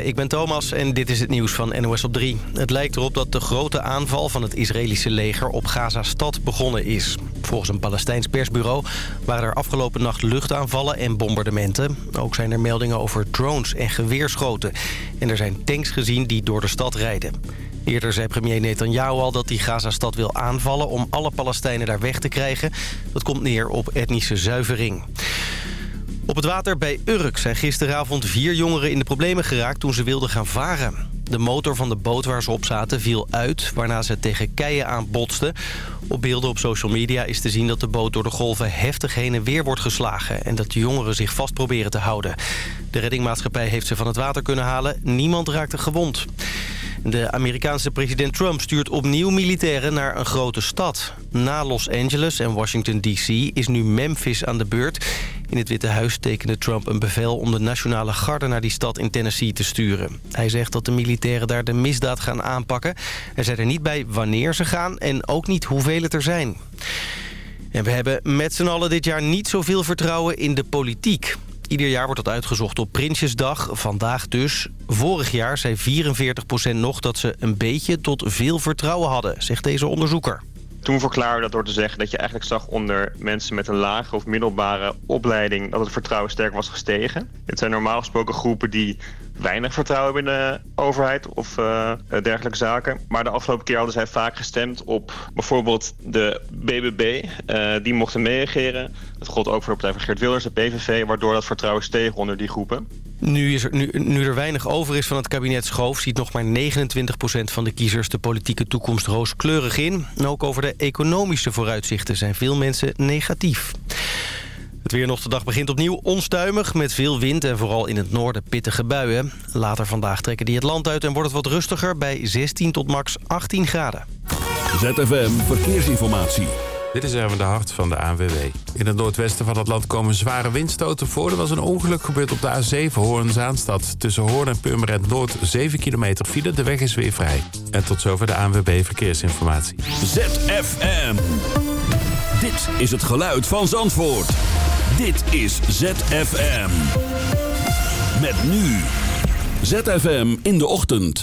Ik ben Thomas en dit is het nieuws van NOS op 3. Het lijkt erop dat de grote aanval van het Israëlische leger op Gaza-stad begonnen is. Volgens een Palestijns persbureau waren er afgelopen nacht luchtaanvallen en bombardementen. Ook zijn er meldingen over drones en geweerschoten. En er zijn tanks gezien die door de stad rijden. Eerder zei premier Netanyahu al dat hij Gaza-stad wil aanvallen... om alle Palestijnen daar weg te krijgen. Dat komt neer op etnische zuivering. Op het water bij Urk zijn gisteravond vier jongeren in de problemen geraakt toen ze wilden gaan varen. De motor van de boot waar ze op zaten viel uit, waarna ze tegen keien aan botsten. Op beelden op social media is te zien dat de boot door de golven heftig heen en weer wordt geslagen... en dat de jongeren zich vast proberen te houden. De reddingmaatschappij heeft ze van het water kunnen halen. Niemand raakte gewond. De Amerikaanse president Trump stuurt opnieuw militairen naar een grote stad. Na Los Angeles en Washington D.C. is nu Memphis aan de beurt. In het Witte Huis tekende Trump een bevel om de nationale garde naar die stad in Tennessee te sturen. Hij zegt dat de militairen daar de misdaad gaan aanpakken. Er zijn er niet bij wanneer ze gaan en ook niet hoeveel het er zijn. En we hebben met z'n allen dit jaar niet zoveel vertrouwen in de politiek. Ieder jaar wordt dat uitgezocht op Prinsjesdag, vandaag dus. Vorig jaar zei 44% nog dat ze een beetje tot veel vertrouwen hadden, zegt deze onderzoeker. Toen verklaarden we dat door te zeggen dat je eigenlijk zag onder mensen met een lage of middelbare opleiding dat het vertrouwen sterk was gestegen. Het zijn normaal gesproken groepen die weinig vertrouwen hebben in de overheid of uh, dergelijke zaken. Maar de afgelopen keer hadden zij vaak gestemd op bijvoorbeeld de BBB. Uh, die mochten meeregeren. Dat gold ook voor de partij van Geert Wilders, de PVV, waardoor dat vertrouwen steeg onder die groepen. Nu, is er, nu, nu er weinig over is van het kabinet Schoof... ziet nog maar 29% van de kiezers de politieke toekomst rooskleurig in. En ook over de economische vooruitzichten zijn veel mensen negatief. Het weer nog de dag begint opnieuw onstuimig met veel wind en vooral in het noorden pittige buien. Later vandaag trekken die het land uit en wordt het wat rustiger bij 16 tot max 18 graden. ZFM Verkeersinformatie. Dit is even de hart van de ANWB. In het noordwesten van het land komen zware windstoten voor. Er was een ongeluk gebeurd op de A7 Hoorn-Zaanstad. Tussen Hoorn en Purmerend Noord 7 kilometer file. De weg is weer vrij. En tot zover de ANWB Verkeersinformatie. ZFM. Dit is het geluid van Zandvoort. Dit is ZFM. Met nu. ZFM in de ochtend.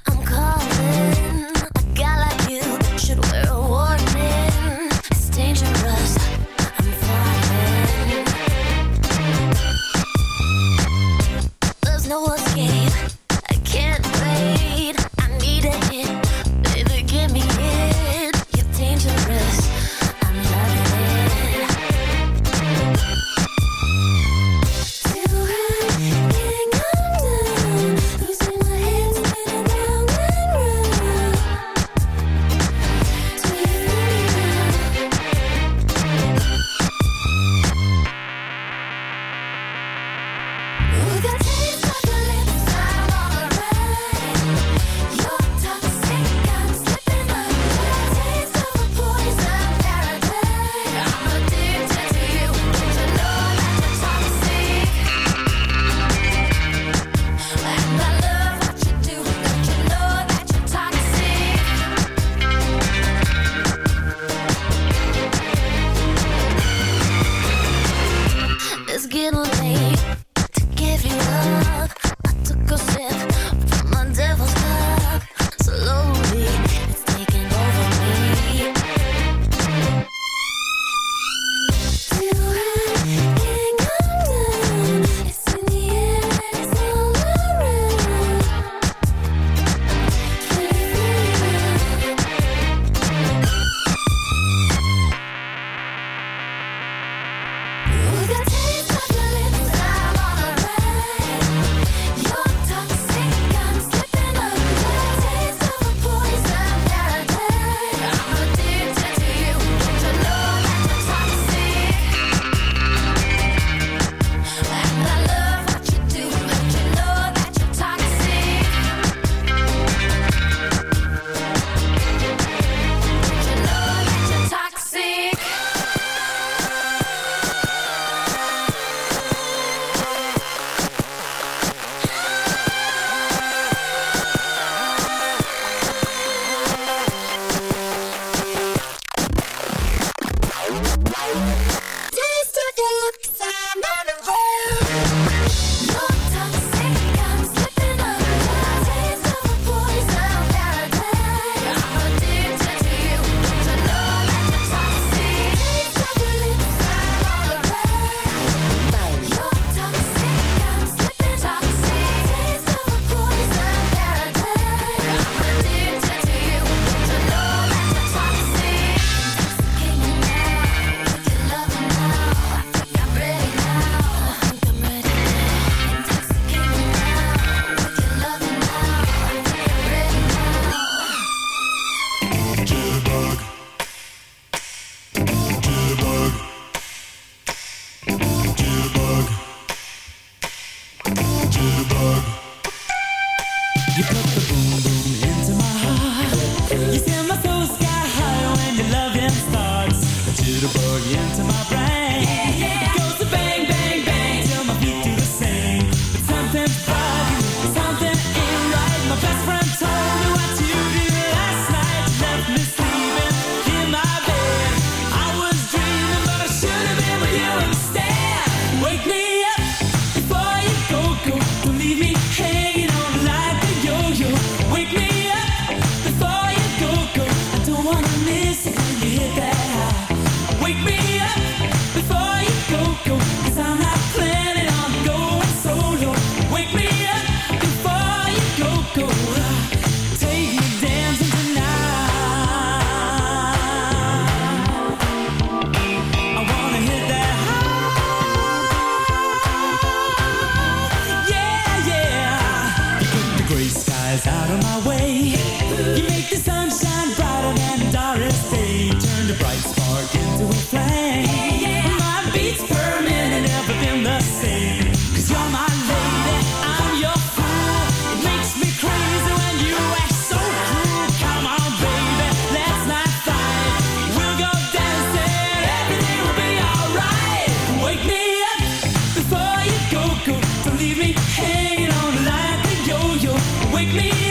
Wake me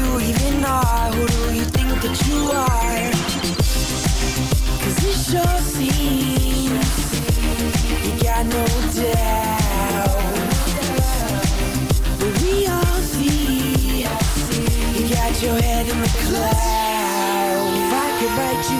you even are. Who do you think that you are? Cause it sure seems you got no doubt. But we all see you got your head in the clouds. If I could write you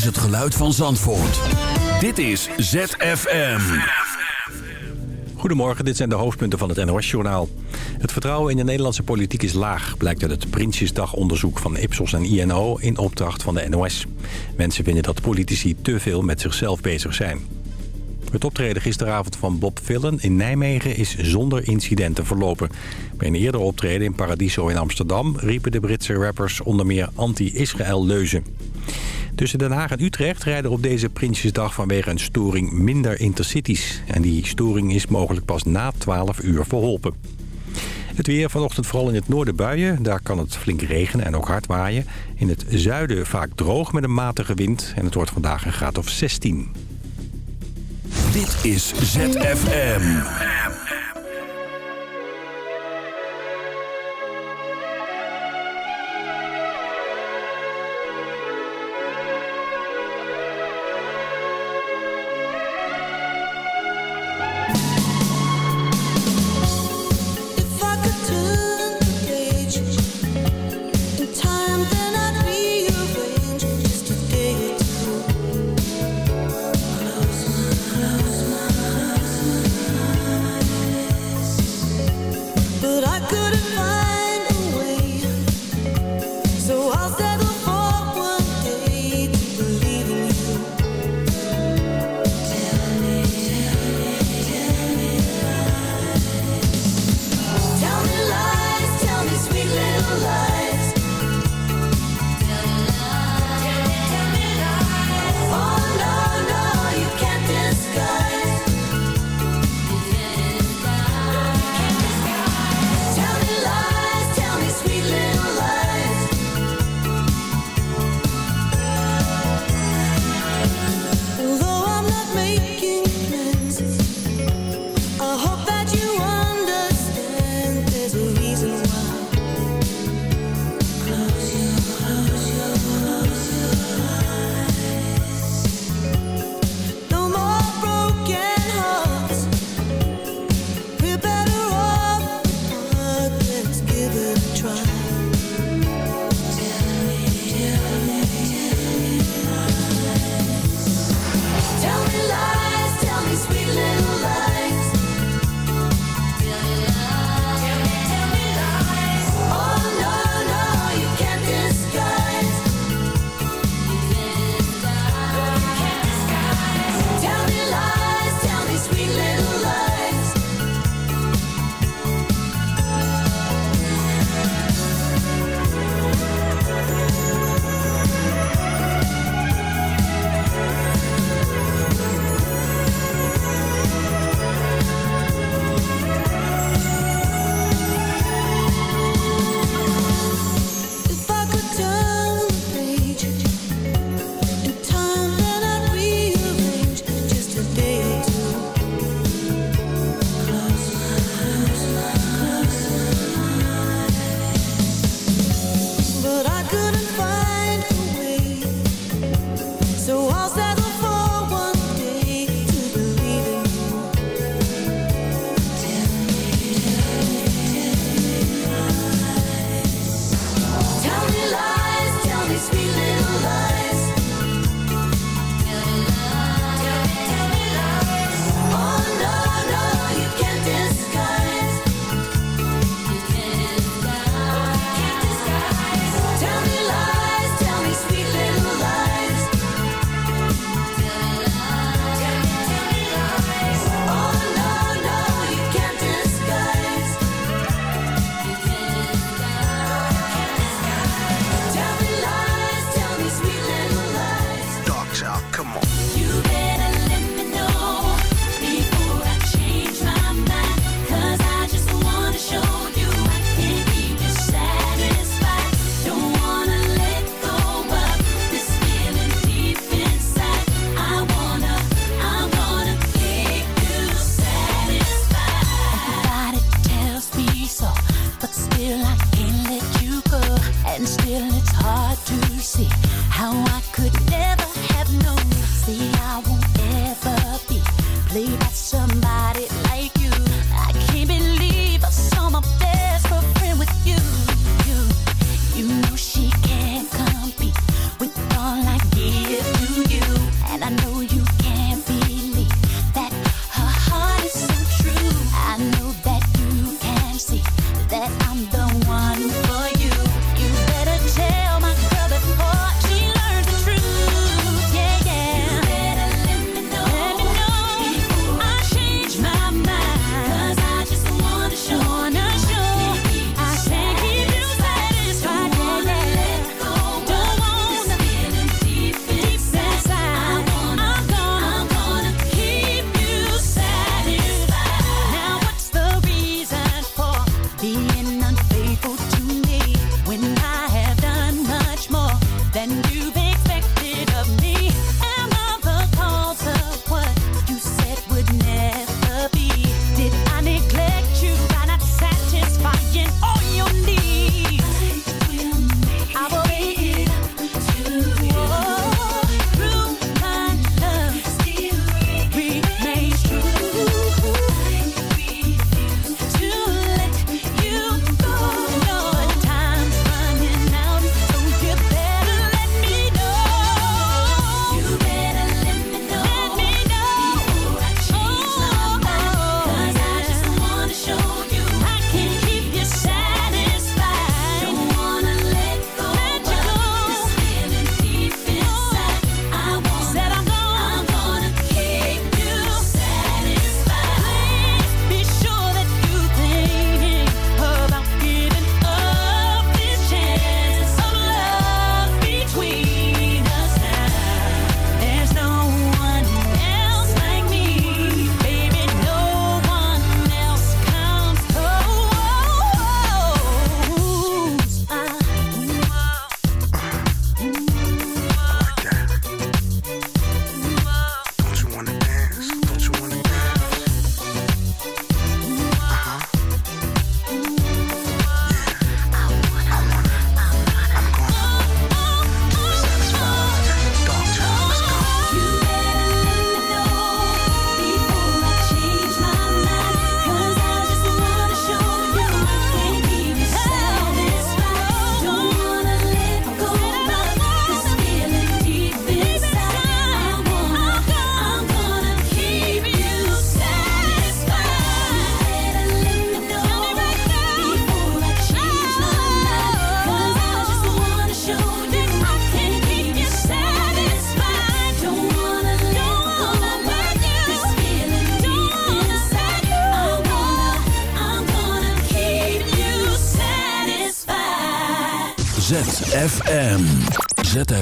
is het geluid van Zandvoort. Dit is ZFM. Goedemorgen, dit zijn de hoofdpunten van het NOS-journaal. Het vertrouwen in de Nederlandse politiek is laag... blijkt uit het Prinsjesdagonderzoek van Ipsos en INO... in opdracht van de NOS. Mensen vinden dat politici te veel met zichzelf bezig zijn. Het optreden gisteravond van Bob Villen in Nijmegen is zonder incidenten verlopen. Bij een eerder optreden in Paradiso in Amsterdam... riepen de Britse rappers onder meer anti-Israël leuzen. Tussen Den Haag en Utrecht rijden op deze Prinsjesdag vanwege een storing minder intercities. En die storing is mogelijk pas na 12 uur verholpen. Het weer vanochtend vooral in het noorden buien. Daar kan het flink regenen en ook hard waaien. In het zuiden vaak droog met een matige wind. En het wordt vandaag een graad of 16. Dit is ZFM. it's hard to see.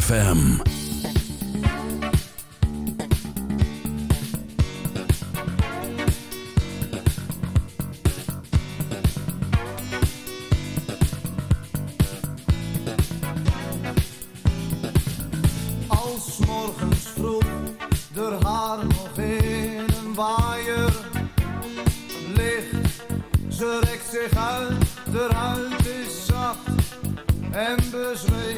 Als morgens vroeg er haar nog in een waaier ligt. Ze rekt zich uit, de huid is zacht en bezweet.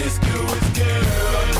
Promiscuous girl, whatever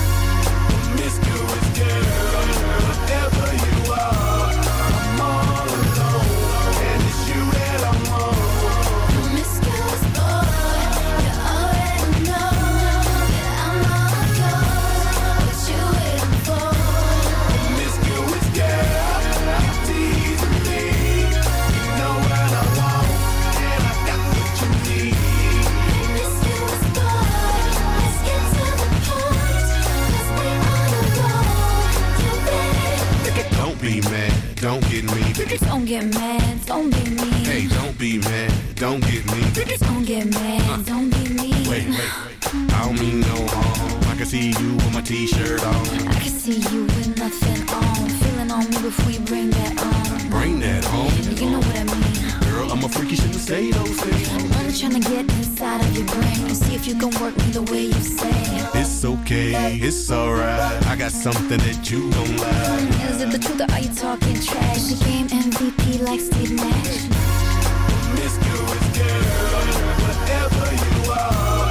Don't get me. Don't get mad, don't be mean. Hey, don't be mad, don't get me. Don't get mad, don't be mean. Wait, wait, wait. I don't mean no harm. I can see you with my t-shirt on. I can see you with nothing on. Feeling on me before you bring that on. Bring that home. You know what I mean. Girl, I'm a freaky, shouldn't say those things. I'm only trying to get inside of your brain and see if you can work me the way you say. It's okay, it's alright. I got something that you don't like. Is it the truth or are you talking trash? The game MVP like Steve Nash. Promiscuous girl, whatever you are,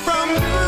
from you